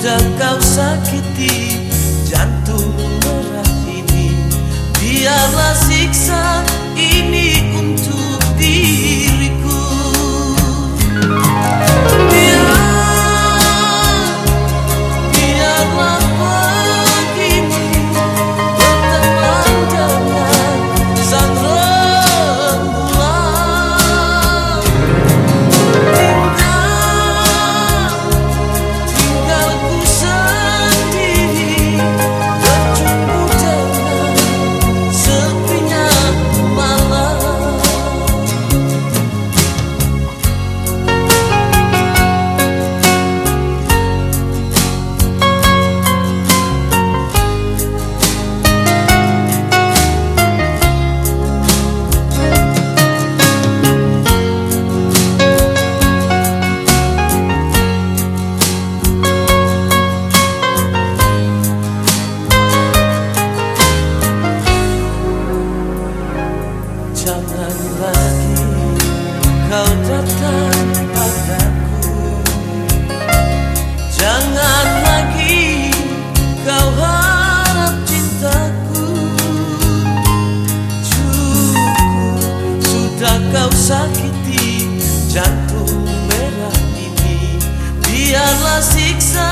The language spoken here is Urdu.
sudah kau sakiti jantung merah ini Biarlah siksa جگہ شکشا